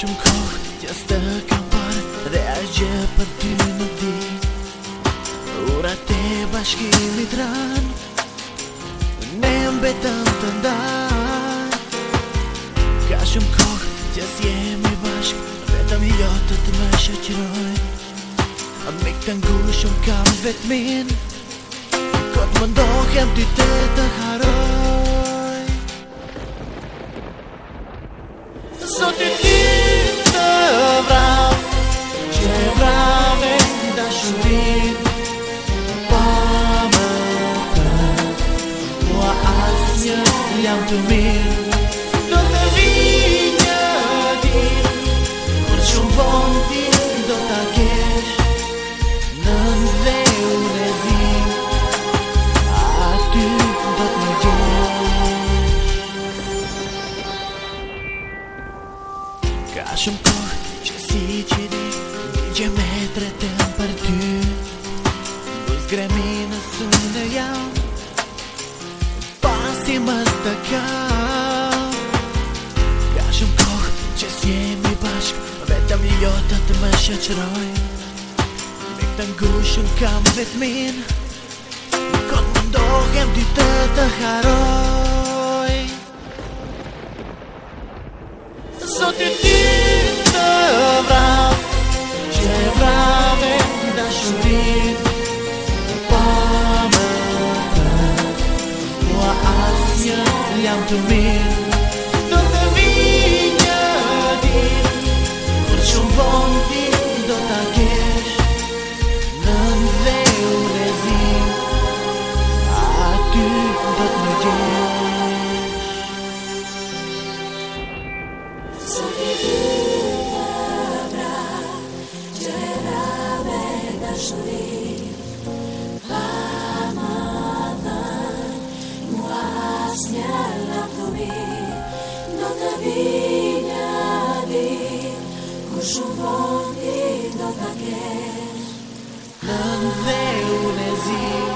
shumë kohë Që së të kam parë Dhe është gjë për ty nuk di Ura te bashkimi të ranë Ne mbe të më të ndarë Ka shumë kohë Që së jemi bashkë Vetëm jotë të më shëqërojë A me këtë ngurë shumë kam vetëmin Këtë më ndohem ty të të haroj jam të mirë Do të vi një dirë Kur shumë më vonë ti do të kesh Në në dhe u në zi A ty do të në gjesh Ka shumë kohë që si që di Një gjemetre të më për ty Në në sëndë jam Më staka Ka shumë kohë Që s'jemi bashkë vetëm jota të më shëtë shrojnë Në të ngushën kam vetëmin Këtë më ndohën Ti të të harojnë Sotit jam të mirë Do të vinë një dirë Kur shumë vonë ti do t'a kesh Në në dhe u rezim A ty do të më gjesh Sot i du Sot i Që e rame të shumë smialatumi notavinadi kushuvoti notake Andveunezi